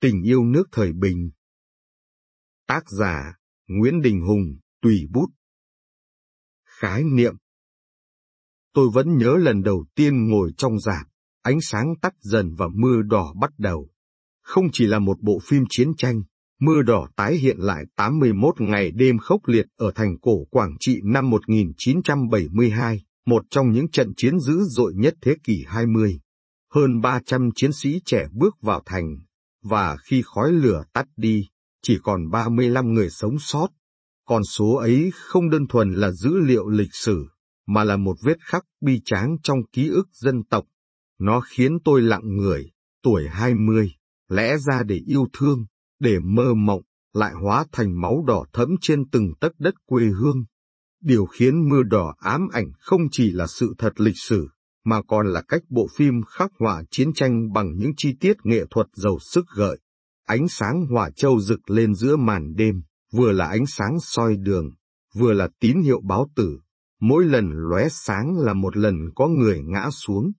Tình yêu nước thời bình. Tác giả, Nguyễn Đình Hùng, tùy bút. Khái niệm. Tôi vẫn nhớ lần đầu tiên ngồi trong rạp, ánh sáng tắt dần và mưa đỏ bắt đầu. Không chỉ là một bộ phim chiến tranh, mưa đỏ tái hiện lại 81 ngày đêm khốc liệt ở thành cổ Quảng Trị năm 1972, một trong những trận chiến dữ dội nhất thế kỷ 20. Hơn 300 chiến sĩ trẻ bước vào thành, và khi khói lửa tắt đi, chỉ còn 35 người sống sót. Con số ấy không đơn thuần là dữ liệu lịch sử, mà là một vết khắc bi tráng trong ký ức dân tộc. Nó khiến tôi lặng người, tuổi 20, lẽ ra để yêu thương, để mơ mộng, lại hóa thành máu đỏ thẫm trên từng tấc đất quê hương. Điều khiến mưa đỏ ám ảnh không chỉ là sự thật lịch sử, mà còn là cách bộ phim khắc họa chiến tranh bằng những chi tiết nghệ thuật giàu sức gợi. Ánh sáng hỏa châu rực lên giữa màn đêm, vừa là ánh sáng soi đường, vừa là tín hiệu báo tử. Mỗi lần lóe sáng là một lần có người ngã xuống.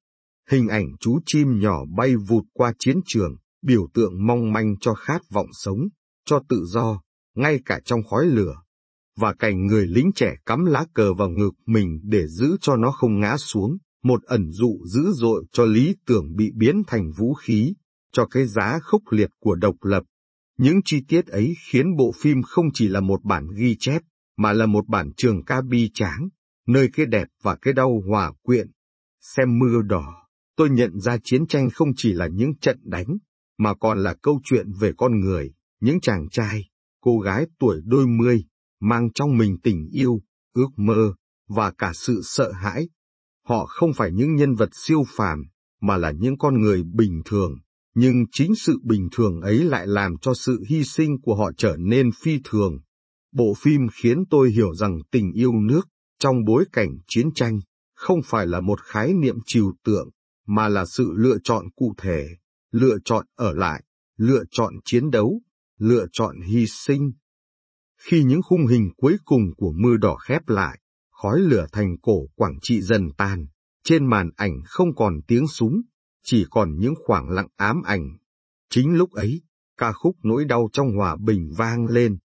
Hình ảnh chú chim nhỏ bay vụt qua chiến trường, biểu tượng mong manh cho khát vọng sống, cho tự do, ngay cả trong khói lửa. Và cảnh người lính trẻ cắm lá cờ vào ngực mình để giữ cho nó không ngã xuống một ẩn dụ dữ dội cho lý tưởng bị biến thành vũ khí, cho cái giá khốc liệt của độc lập. Những chi tiết ấy khiến bộ phim không chỉ là một bản ghi chép, mà là một bản trường ca bi tráng, nơi cái đẹp và cái đau hòa quyện. Xem mưa đỏ, tôi nhận ra chiến tranh không chỉ là những trận đánh, mà còn là câu chuyện về con người, những chàng trai, cô gái tuổi đôi mươi, mang trong mình tình yêu, ước mơ, và cả sự sợ hãi, Họ không phải những nhân vật siêu phàm, mà là những con người bình thường, nhưng chính sự bình thường ấy lại làm cho sự hy sinh của họ trở nên phi thường. Bộ phim khiến tôi hiểu rằng tình yêu nước, trong bối cảnh chiến tranh, không phải là một khái niệm trừu tượng, mà là sự lựa chọn cụ thể, lựa chọn ở lại, lựa chọn chiến đấu, lựa chọn hy sinh. Khi những khung hình cuối cùng của mưa đỏ khép lại, khói lửa thành cổ Quảng Trị dần tan, trên màn ảnh không còn tiếng súng, chỉ còn những khoảng lặng ám ảnh. Chính lúc ấy, ca khúc nỗi đau trong hòa bình vang lên,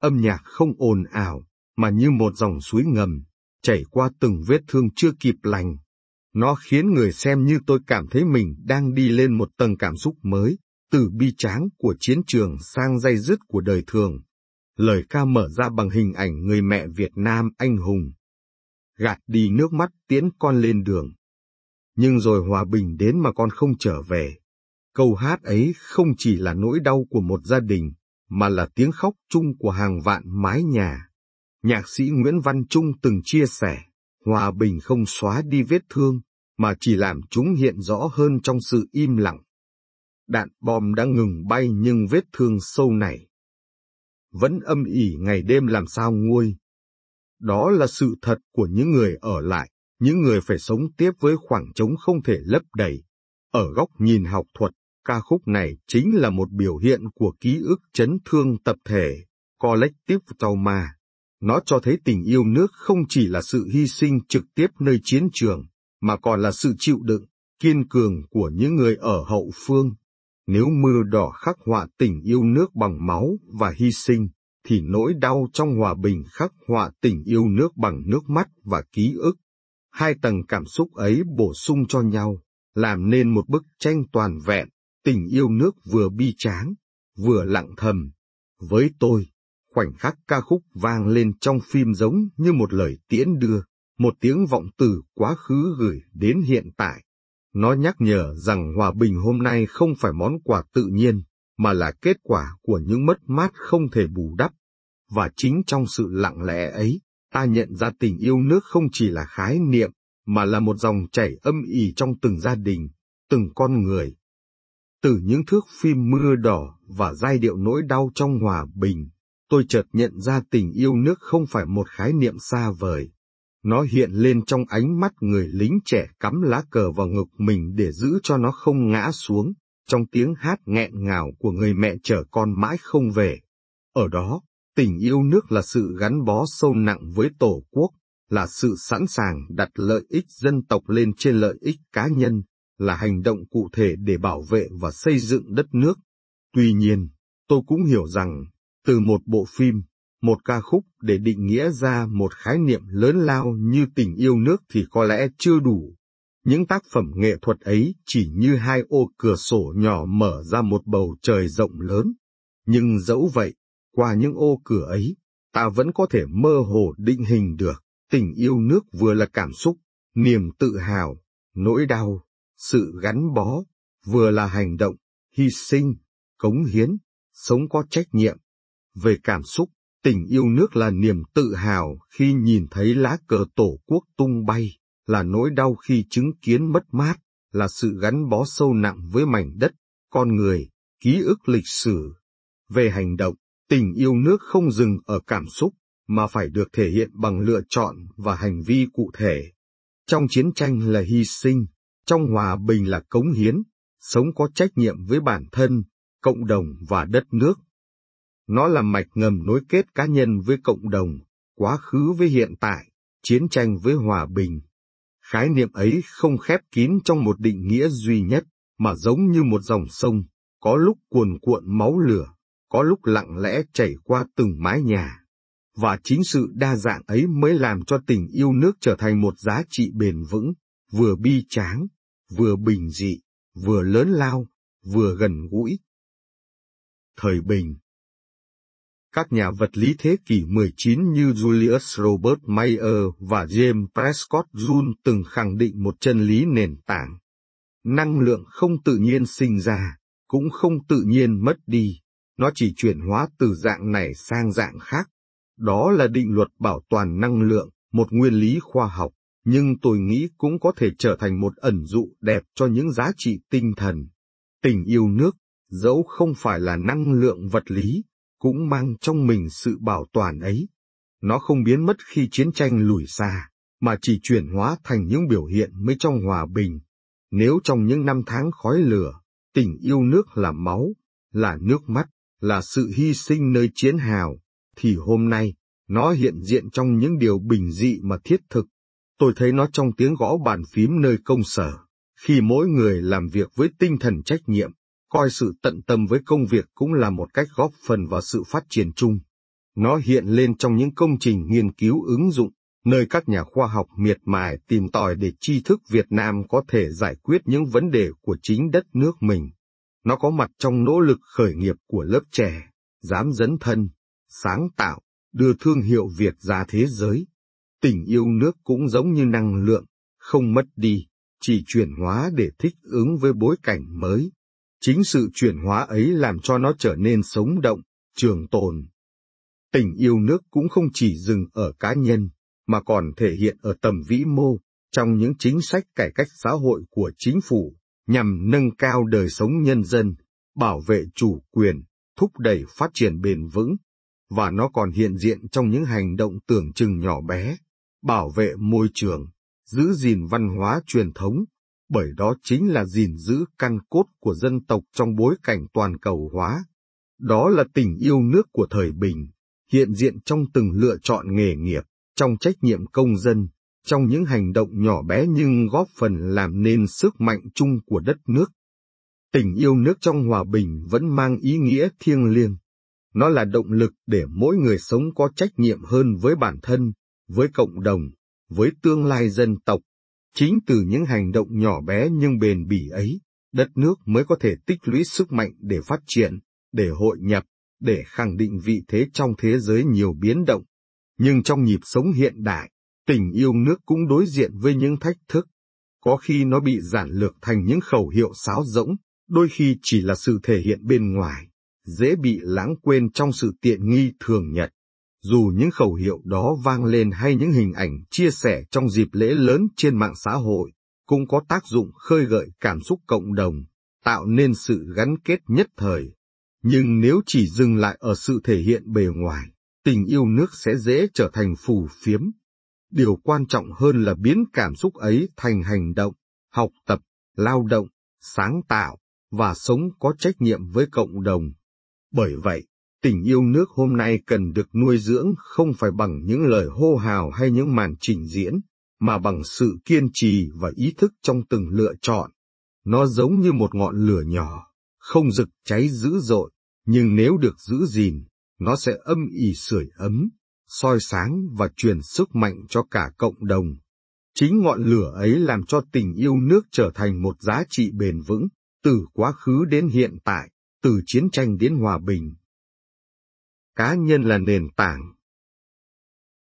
âm nhạc không ồn ào, mà như một dòng suối ngầm, chảy qua từng vết thương chưa kịp lành. Nó khiến người xem như tôi cảm thấy mình đang đi lên một tầng cảm xúc mới, từ bi tráng của chiến trường sang dây dứt của đời thường. Lời ca mở ra bằng hình ảnh người mẹ Việt Nam anh hùng, gạt đi nước mắt tiễn con lên đường. Nhưng rồi hòa bình đến mà con không trở về. Câu hát ấy không chỉ là nỗi đau của một gia đình, mà là tiếng khóc chung của hàng vạn mái nhà. Nhạc sĩ Nguyễn Văn Trung từng chia sẻ, hòa bình không xóa đi vết thương, mà chỉ làm chúng hiện rõ hơn trong sự im lặng. Đạn bom đã ngừng bay nhưng vết thương sâu này vẫn âm ỉ ngày đêm làm sao nguôi. Đó là sự thật của những người ở lại, những người phải sống tiếp với khoảng trống không thể lấp đầy. Ở góc nhìn học thuật, ca khúc này chính là một biểu hiện của ký ức chấn thương tập thể, collective trauma. Nó cho thấy tình yêu nước không chỉ là sự hy sinh trực tiếp nơi chiến trường, mà còn là sự chịu đựng, kiên cường của những người ở hậu phương. Nếu mưa đỏ khắc họa tình yêu nước bằng máu và hy sinh, thì nỗi đau trong hòa bình khắc họa tình yêu nước bằng nước mắt và ký ức. Hai tầng cảm xúc ấy bổ sung cho nhau, làm nên một bức tranh toàn vẹn, tình yêu nước vừa bi tráng, vừa lặng thầm. Với tôi, khoảnh khắc ca khúc vang lên trong phim giống như một lời tiễn đưa, một tiếng vọng từ quá khứ gửi đến hiện tại. Nó nhắc nhở rằng hòa bình hôm nay không phải món quà tự nhiên, mà là kết quả của những mất mát không thể bù đắp. Và chính trong sự lặng lẽ ấy, ta nhận ra tình yêu nước không chỉ là khái niệm, mà là một dòng chảy âm ỉ trong từng gia đình, từng con người. Từ những thước phim mưa đỏ và giai điệu nỗi đau trong hòa bình, tôi chợt nhận ra tình yêu nước không phải một khái niệm xa vời. Nó hiện lên trong ánh mắt người lính trẻ cắm lá cờ vào ngực mình để giữ cho nó không ngã xuống, trong tiếng hát nghẹn ngào của người mẹ chở con mãi không về. Ở đó, tình yêu nước là sự gắn bó sâu nặng với Tổ quốc, là sự sẵn sàng đặt lợi ích dân tộc lên trên lợi ích cá nhân, là hành động cụ thể để bảo vệ và xây dựng đất nước. Tuy nhiên, tôi cũng hiểu rằng, từ một bộ phim, một ca khúc để định nghĩa ra một khái niệm lớn lao như tình yêu nước thì có lẽ chưa đủ. Những tác phẩm nghệ thuật ấy chỉ như hai ô cửa sổ nhỏ mở ra một bầu trời rộng lớn. Nhưng dẫu vậy, qua những ô cửa ấy, ta vẫn có thể mơ hồ định hình được, tình yêu nước vừa là cảm xúc, niềm tự hào, nỗi đau, sự gắn bó, vừa là hành động, hy sinh, cống hiến, sống có trách nhiệm. Về cảm xúc, tình yêu nước là niềm tự hào khi nhìn thấy lá cờ tổ quốc tung bay, là nỗi đau khi chứng kiến mất mát, là sự gắn bó sâu nặng với mảnh đất, con người, ký ức lịch sử. Về hành động, tình yêu nước không dừng ở cảm xúc, mà phải được thể hiện bằng lựa chọn và hành vi cụ thể. Trong chiến tranh là hy sinh, trong hòa bình là cống hiến, sống có trách nhiệm với bản thân, cộng đồng và đất nước. Nó là mạch ngầm nối kết cá nhân với cộng đồng, quá khứ với hiện tại, chiến tranh với hòa bình. Khái niệm ấy không khép kín trong một định nghĩa duy nhất, mà giống như một dòng sông, có lúc cuồn cuộn máu lửa, có lúc lặng lẽ chảy qua từng mái nhà. Và chính sự đa dạng ấy mới làm cho tình yêu nước trở thành một giá trị bền vững, vừa bi tráng, vừa bình dị, vừa lớn lao, vừa gần gũi. Thời bình các nhà vật lý thế kỷ 19 như Julius Robert Mayer và James Prescott Joule từng khẳng định một chân lý nền tảng. Năng lượng không tự nhiên sinh ra, cũng không tự nhiên mất đi, nó chỉ chuyển hóa từ dạng này sang dạng khác. Đó là định luật bảo toàn năng lượng, một nguyên lý khoa học nhưng tôi nghĩ cũng có thể trở thành một ẩn dụ đẹp cho những giá trị tinh thần. Tình yêu nước, dẫu không phải là năng lượng vật lý, cũng mang trong mình sự bảo toàn ấy. Nó không biến mất khi chiến tranh lùi xa, mà chỉ chuyển hóa thành những biểu hiện mới trong hòa bình. Nếu trong những năm tháng khói lửa, tình yêu nước là máu, là nước mắt, là sự hy sinh nơi chiến hào, thì hôm nay, nó hiện diện trong những điều bình dị mà thiết thực, Tôi thấy nó trong tiếng gõ bàn phím nơi công sở, khi mỗi người làm việc với tinh thần trách nhiệm, coi sự tận tâm với công việc cũng là một cách góp phần vào sự phát triển chung. Nó hiện lên trong những công trình nghiên cứu ứng dụng, nơi các nhà khoa học miệt mài tìm tòi để tri thức Việt Nam có thể giải quyết những vấn đề của chính đất nước mình. Nó có mặt trong nỗ lực khởi nghiệp của lớp trẻ, dám dấn thân, sáng tạo, đưa thương hiệu Việt ra thế giới. Tình yêu nước cũng giống như năng lượng, không mất đi, chỉ chuyển hóa để thích ứng với bối cảnh mới. Chính sự chuyển hóa ấy làm cho nó trở nên sống động, trường tồn. Tình yêu nước cũng không chỉ dừng ở cá nhân, mà còn thể hiện ở tầm vĩ mô, trong những chính sách cải cách xã hội của chính phủ, nhằm nâng cao đời sống nhân dân, bảo vệ chủ quyền, thúc đẩy phát triển bền vững, và nó còn hiện diện trong những hành động tưởng chừng nhỏ bé, bảo vệ môi trường, giữ gìn văn hóa truyền thống, bởi đó chính là gìn giữ căn cốt của dân tộc trong bối cảnh toàn cầu hóa. Đó là tình yêu nước của thời bình, hiện diện trong từng lựa chọn nghề nghiệp, trong trách nhiệm công dân, trong những hành động nhỏ bé nhưng góp phần làm nên sức mạnh chung của đất nước. Tình yêu nước trong hòa bình vẫn mang ý nghĩa thiêng liêng. Nó là động lực để mỗi người sống có trách nhiệm hơn với bản thân, với cộng đồng, với tương lai dân tộc. Chính từ những hành động nhỏ bé nhưng bền bỉ ấy, đất nước mới có thể tích lũy sức mạnh để phát triển, để hội nhập, để khẳng định vị thế trong thế giới nhiều biến động. Nhưng trong nhịp sống hiện đại, tình yêu nước cũng đối diện với những thách thức. Có khi nó bị giản lược thành những khẩu hiệu sáo rỗng, đôi khi chỉ là sự thể hiện bên ngoài, dễ bị lãng quên trong sự tiện nghi thường nhật. Dù những khẩu hiệu đó vang lên hay những hình ảnh chia sẻ trong dịp lễ lớn trên mạng xã hội, cũng có tác dụng khơi gợi cảm xúc cộng đồng, tạo nên sự gắn kết nhất thời. Nhưng nếu chỉ dừng lại ở sự thể hiện bề ngoài, tình yêu nước sẽ dễ trở thành phù phiếm. Điều quan trọng hơn là biến cảm xúc ấy thành hành động, học tập, lao động, sáng tạo, và sống có trách nhiệm với cộng đồng. Bởi vậy, Tình yêu nước hôm nay cần được nuôi dưỡng không phải bằng những lời hô hào hay những màn trình diễn, mà bằng sự kiên trì và ý thức trong từng lựa chọn. Nó giống như một ngọn lửa nhỏ, không rực cháy dữ dội, nhưng nếu được giữ gìn, nó sẽ âm ỉ sưởi ấm, soi sáng và truyền sức mạnh cho cả cộng đồng. Chính ngọn lửa ấy làm cho tình yêu nước trở thành một giá trị bền vững, từ quá khứ đến hiện tại, từ chiến tranh đến hòa bình. Cá nhân là nền tảng.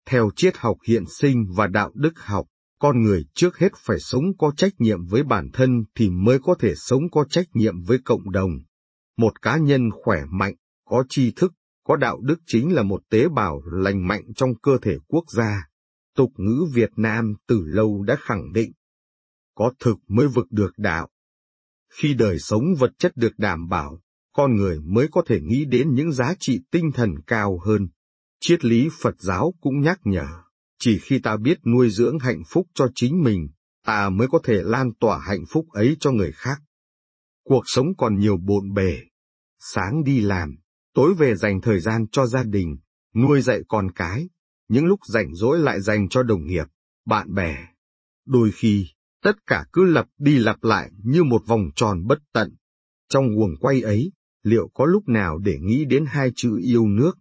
Theo triết học hiện sinh và đạo đức học, con người trước hết phải sống có trách nhiệm với bản thân thì mới có thể sống có trách nhiệm với cộng đồng. Một cá nhân khỏe mạnh, có tri thức, có đạo đức chính là một tế bào lành mạnh trong cơ thể quốc gia. Tục ngữ Việt Nam từ lâu đã khẳng định, có thực mới vực được đạo. Khi đời sống vật chất được đảm bảo, con người mới có thể nghĩ đến những giá trị tinh thần cao hơn. Triết lý Phật giáo cũng nhắc nhở, chỉ khi ta biết nuôi dưỡng hạnh phúc cho chính mình, ta mới có thể lan tỏa hạnh phúc ấy cho người khác. Cuộc sống còn nhiều bộn bề. Sáng đi làm, tối về dành thời gian cho gia đình, nuôi dạy con cái, những lúc rảnh rỗi lại dành cho đồng nghiệp, bạn bè. Đôi khi, tất cả cứ lặp đi lặp lại như một vòng tròn bất tận. Trong guồng quay ấy, liệu có lúc nào để nghĩ đến hai chữ yêu nước?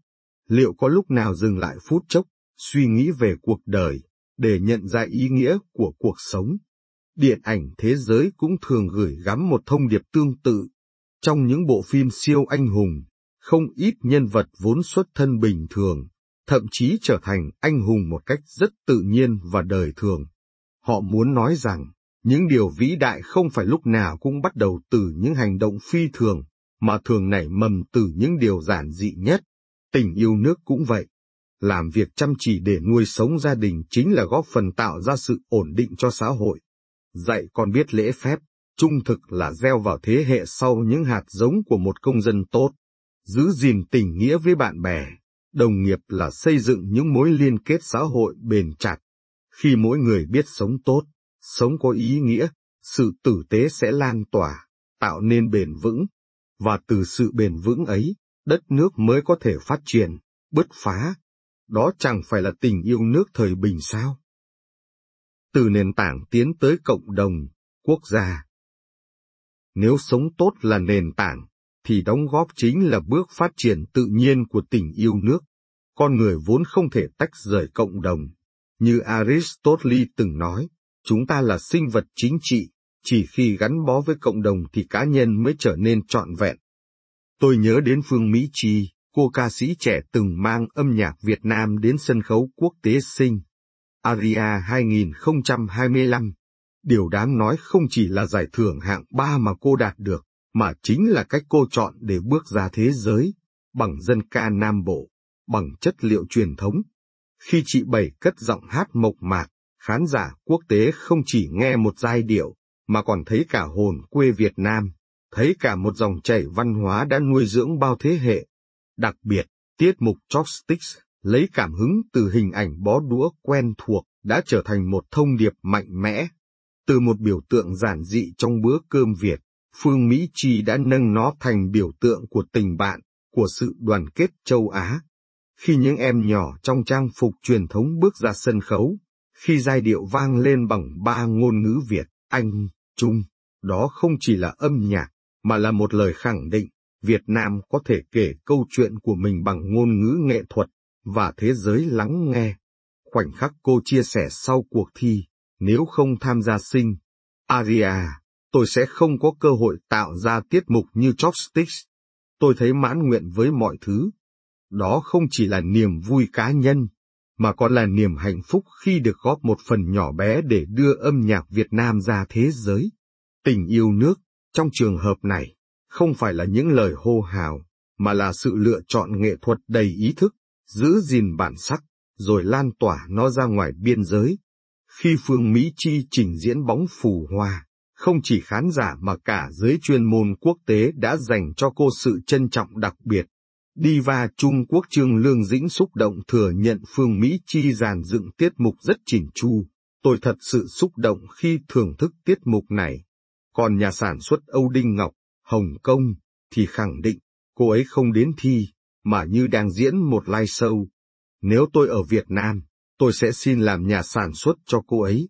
Liệu có lúc nào dừng lại phút chốc, suy nghĩ về cuộc đời, để nhận ra ý nghĩa của cuộc sống? Điện ảnh thế giới cũng thường gửi gắm một thông điệp tương tự. Trong những bộ phim siêu anh hùng, không ít nhân vật vốn xuất thân bình thường, thậm chí trở thành anh hùng một cách rất tự nhiên và đời thường. Họ muốn nói rằng, những điều vĩ đại không phải lúc nào cũng bắt đầu từ những hành động phi thường, mà thường nảy mầm từ những điều giản dị nhất. Tình yêu nước cũng vậy. Làm việc chăm chỉ để nuôi sống gia đình chính là góp phần tạo ra sự ổn định cho xã hội. Dạy con biết lễ phép, trung thực là gieo vào thế hệ sau những hạt giống của một công dân tốt. Giữ gìn tình nghĩa với bạn bè, đồng nghiệp là xây dựng những mối liên kết xã hội bền chặt. Khi mỗi người biết sống tốt, sống có ý nghĩa, sự tử tế sẽ lan tỏa, tạo nên bền vững, và từ sự bền vững ấy, đất nước mới có thể phát triển, bứt phá. Đó chẳng phải là tình yêu nước thời bình sao? Từ nền tảng tiến tới cộng đồng, quốc gia. Nếu sống tốt là nền tảng, thì đóng góp chính là bước phát triển tự nhiên của tình yêu nước. Con người vốn không thể tách rời cộng đồng. Như Aristotle từng nói, chúng ta là sinh vật chính trị, chỉ khi gắn bó với cộng đồng thì cá nhân mới trở nên trọn vẹn. Tôi nhớ đến Phương Mỹ Chi, cô ca sĩ trẻ từng mang âm nhạc Việt Nam đến sân khấu quốc tế sinh. Aria 2025. Điều đáng nói không chỉ là giải thưởng hạng ba mà cô đạt được, mà chính là cách cô chọn để bước ra thế giới, bằng dân ca Nam Bộ, bằng chất liệu truyền thống. Khi chị Bảy cất giọng hát mộc mạc, khán giả quốc tế không chỉ nghe một giai điệu, mà còn thấy cả hồn quê Việt Nam, thấy cả một dòng chảy văn hóa đã nuôi dưỡng bao thế hệ. Đặc biệt, tiết mục Chopsticks lấy cảm hứng từ hình ảnh bó đũa quen thuộc đã trở thành một thông điệp mạnh mẽ. Từ một biểu tượng giản dị trong bữa cơm Việt, Phương Mỹ Chi đã nâng nó thành biểu tượng của tình bạn, của sự đoàn kết châu Á. Khi những em nhỏ trong trang phục truyền thống bước ra sân khấu, khi giai điệu vang lên bằng ba ngôn ngữ Việt, Anh, chung đó không chỉ là âm nhạc, mà là một lời khẳng định, Việt Nam có thể kể câu chuyện của mình bằng ngôn ngữ nghệ thuật, và thế giới lắng nghe. Khoảnh khắc cô chia sẻ sau cuộc thi, nếu không tham gia sinh, Aria, tôi sẽ không có cơ hội tạo ra tiết mục như Chopsticks. Tôi thấy mãn nguyện với mọi thứ. Đó không chỉ là niềm vui cá nhân, mà còn là niềm hạnh phúc khi được góp một phần nhỏ bé để đưa âm nhạc Việt Nam ra thế giới. Tình yêu nước, trong trường hợp này, không phải là những lời hô hào, mà là sự lựa chọn nghệ thuật đầy ý thức, giữ gìn bản sắc, rồi lan tỏa nó ra ngoài biên giới. Khi Phương Mỹ Chi trình diễn bóng phù hoa, không chỉ khán giả mà cả giới chuyên môn quốc tế đã dành cho cô sự trân trọng đặc biệt. Diva Trung Quốc Trương Lương Dĩnh xúc động thừa nhận Phương Mỹ Chi giàn dựng tiết mục rất chỉnh chu. Tôi thật sự xúc động khi thưởng thức tiết mục này. Còn nhà sản xuất Âu Đinh Ngọc, Hồng Kông, thì khẳng định, cô ấy không đến thi, mà như đang diễn một live show. Nếu tôi ở Việt Nam, tôi sẽ xin làm nhà sản xuất cho cô ấy.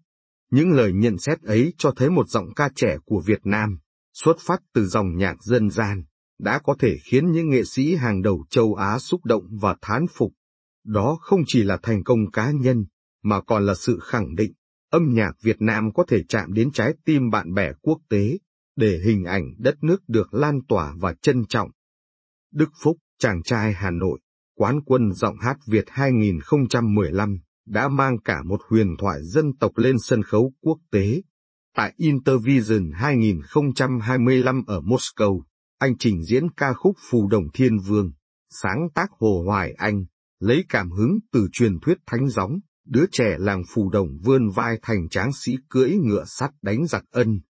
Những lời nhận xét ấy cho thấy một giọng ca trẻ của Việt Nam, xuất phát từ dòng nhạc dân gian, đã có thể khiến những nghệ sĩ hàng đầu châu Á xúc động và thán phục. Đó không chỉ là thành công cá nhân, mà còn là sự khẳng định, âm nhạc Việt Nam có thể chạm đến trái tim bạn bè quốc tế, để hình ảnh đất nước được lan tỏa và trân trọng. Đức Phúc, chàng trai Hà Nội, quán quân giọng hát Việt 2015, đã mang cả một huyền thoại dân tộc lên sân khấu quốc tế. Tại Intervision 2025 ở Moscow, anh trình diễn ca khúc Phù Đồng Thiên Vương, sáng tác Hồ Hoài Anh, lấy cảm hứng từ truyền thuyết thánh gióng, đứa trẻ làng Phù Đồng vươn vai thành tráng sĩ cưỡi ngựa sắt đánh giặc ân.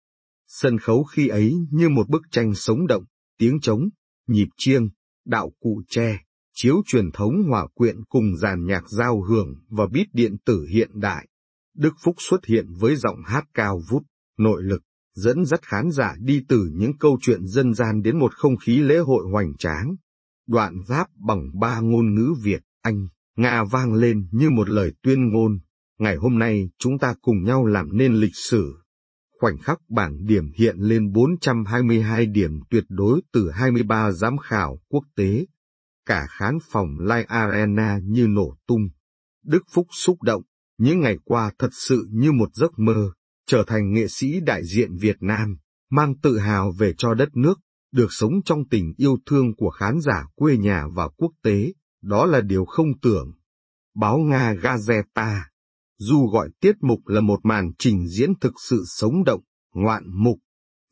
Sân khấu khi ấy như một bức tranh sống động, tiếng trống, nhịp chiêng, đạo cụ tre, chiếu truyền thống hòa quyện cùng dàn nhạc giao hưởng và beat điện tử hiện đại. Đức Phúc xuất hiện với giọng hát cao vút, nội lực, dẫn dắt khán giả đi từ những câu chuyện dân gian đến một không khí lễ hội hoành tráng. Đoạn giáp bằng ba ngôn ngữ Việt, Anh, Nga vang lên như một lời tuyên ngôn. Ngày hôm nay chúng ta cùng nhau làm nên lịch sử. Khoảnh khắc bảng điểm hiện lên 422 điểm tuyệt đối từ 23 giám khảo quốc tế. Cả khán phòng Live Arena như nổ tung. Đức Phúc xúc động, những ngày qua thật sự như một giấc mơ trở thành nghệ sĩ đại diện Việt Nam, mang tự hào về cho đất nước, được sống trong tình yêu thương của khán giả quê nhà và quốc tế, đó là điều không tưởng. Báo Nga Gazeta, dù gọi tiết mục là một màn trình diễn thực sự sống động, ngoạn mục,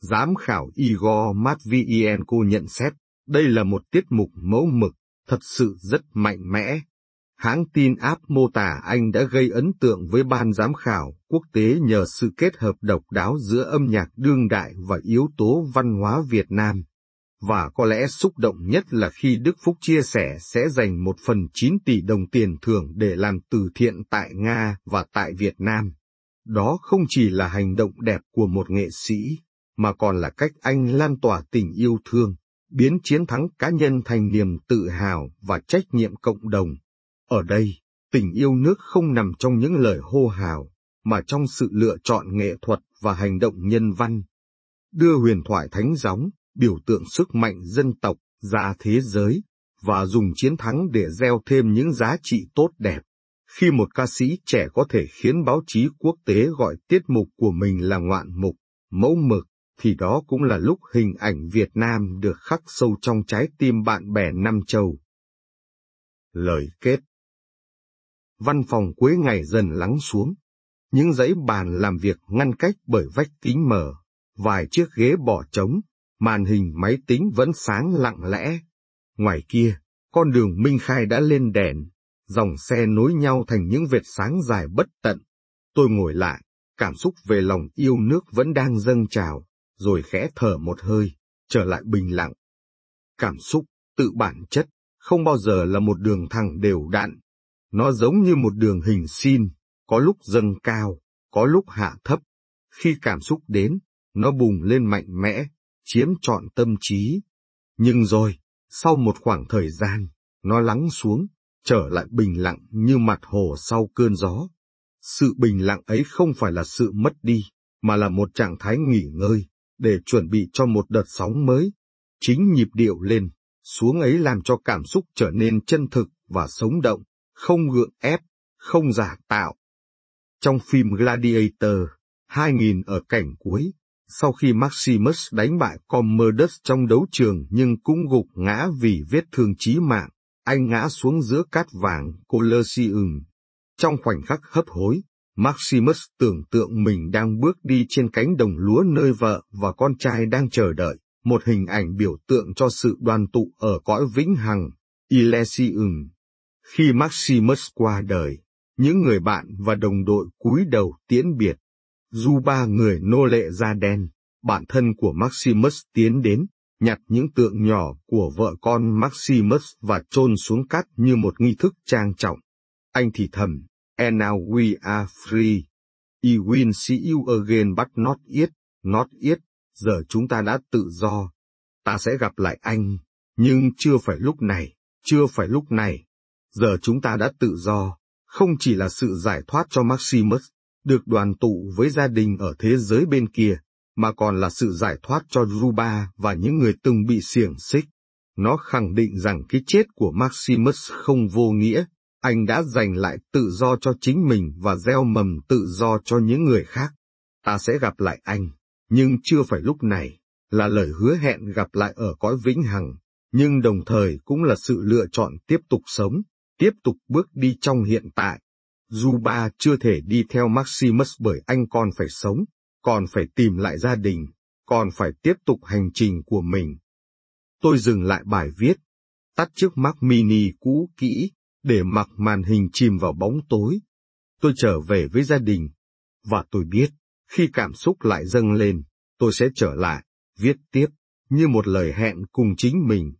giám khảo Igor Matvienko nhận xét, đây là một tiết mục mẫu mực, thật sự rất mạnh mẽ, Hãng tin áp mô tả anh đã gây ấn tượng với ban giám khảo quốc tế nhờ sự kết hợp độc đáo giữa âm nhạc đương đại và yếu tố văn hóa Việt Nam. Và có lẽ xúc động nhất là khi Đức Phúc chia sẻ sẽ dành một phần 9 tỷ đồng tiền thưởng để làm từ thiện tại Nga và tại Việt Nam. Đó không chỉ là hành động đẹp của một nghệ sĩ, mà còn là cách anh lan tỏa tình yêu thương, biến chiến thắng cá nhân thành niềm tự hào và trách nhiệm cộng đồng. Ở đây, tình yêu nước không nằm trong những lời hô hào, mà trong sự lựa chọn nghệ thuật và hành động nhân văn. Đưa huyền thoại thánh gióng, biểu tượng sức mạnh dân tộc, ra thế giới, và dùng chiến thắng để gieo thêm những giá trị tốt đẹp. Khi một ca sĩ trẻ có thể khiến báo chí quốc tế gọi tiết mục của mình là ngoạn mục, mẫu mực, thì đó cũng là lúc hình ảnh Việt Nam được khắc sâu trong trái tim bạn bè Nam Châu. Lời kết Văn phòng cuối ngày dần lắng xuống. Những dãy bàn làm việc ngăn cách bởi vách kính mờ, vài chiếc ghế bỏ trống, màn hình máy tính vẫn sáng lặng lẽ. Ngoài kia, con đường Minh Khai đã lên đèn, dòng xe nối nhau thành những vệt sáng dài bất tận. Tôi ngồi lại, cảm xúc về lòng yêu nước vẫn đang dâng trào, rồi khẽ thở một hơi, trở lại bình lặng. Cảm xúc, tự bản chất, không bao giờ là một đường thẳng đều đặn, nó giống như một đường hình xin, có lúc dâng cao, có lúc hạ thấp. Khi cảm xúc đến, nó bùng lên mạnh mẽ, chiếm trọn tâm trí. Nhưng rồi, sau một khoảng thời gian, nó lắng xuống, trở lại bình lặng như mặt hồ sau cơn gió. Sự bình lặng ấy không phải là sự mất đi, mà là một trạng thái nghỉ ngơi, để chuẩn bị cho một đợt sóng mới. Chính nhịp điệu lên, xuống ấy làm cho cảm xúc trở nên chân thực và sống động không gượng ép, không giả tạo. Trong phim Gladiator, 2000 ở cảnh cuối, sau khi Maximus đánh bại Commodus trong đấu trường nhưng cũng gục ngã vì vết thương chí mạng, anh ngã xuống giữa cát vàng Colosseum. Trong khoảnh khắc hấp hối, Maximus tưởng tượng mình đang bước đi trên cánh đồng lúa nơi vợ và con trai đang chờ đợi, một hình ảnh biểu tượng cho sự đoàn tụ ở cõi vĩnh hằng, Elysium. Khi Maximus qua đời, những người bạn và đồng đội cúi đầu tiễn biệt. Dù ba người nô lệ da đen, bạn thân của Maximus tiến đến, nhặt những tượng nhỏ của vợ con Maximus và chôn xuống cát như một nghi thức trang trọng. Anh thì thầm, And now we are free. I will see you again but not yet, not yet, giờ chúng ta đã tự do. Ta sẽ gặp lại anh, nhưng chưa phải lúc này, chưa phải lúc này. Giờ chúng ta đã tự do, không chỉ là sự giải thoát cho Maximus, được đoàn tụ với gia đình ở thế giới bên kia, mà còn là sự giải thoát cho Ruba và những người từng bị xiềng xích. Nó khẳng định rằng cái chết của Maximus không vô nghĩa, anh đã giành lại tự do cho chính mình và gieo mầm tự do cho những người khác. Ta sẽ gặp lại anh, nhưng chưa phải lúc này, là lời hứa hẹn gặp lại ở cõi vĩnh hằng, nhưng đồng thời cũng là sự lựa chọn tiếp tục sống, tiếp tục bước đi trong hiện tại. Juba chưa thể đi theo Maximus bởi anh còn phải sống, còn phải tìm lại gia đình, còn phải tiếp tục hành trình của mình. Tôi dừng lại bài viết, tắt chiếc Mac mini cũ kỹ, để mặc màn hình chìm vào bóng tối. Tôi trở về với gia đình, và tôi biết, khi cảm xúc lại dâng lên, tôi sẽ trở lại, viết tiếp, như một lời hẹn cùng chính mình.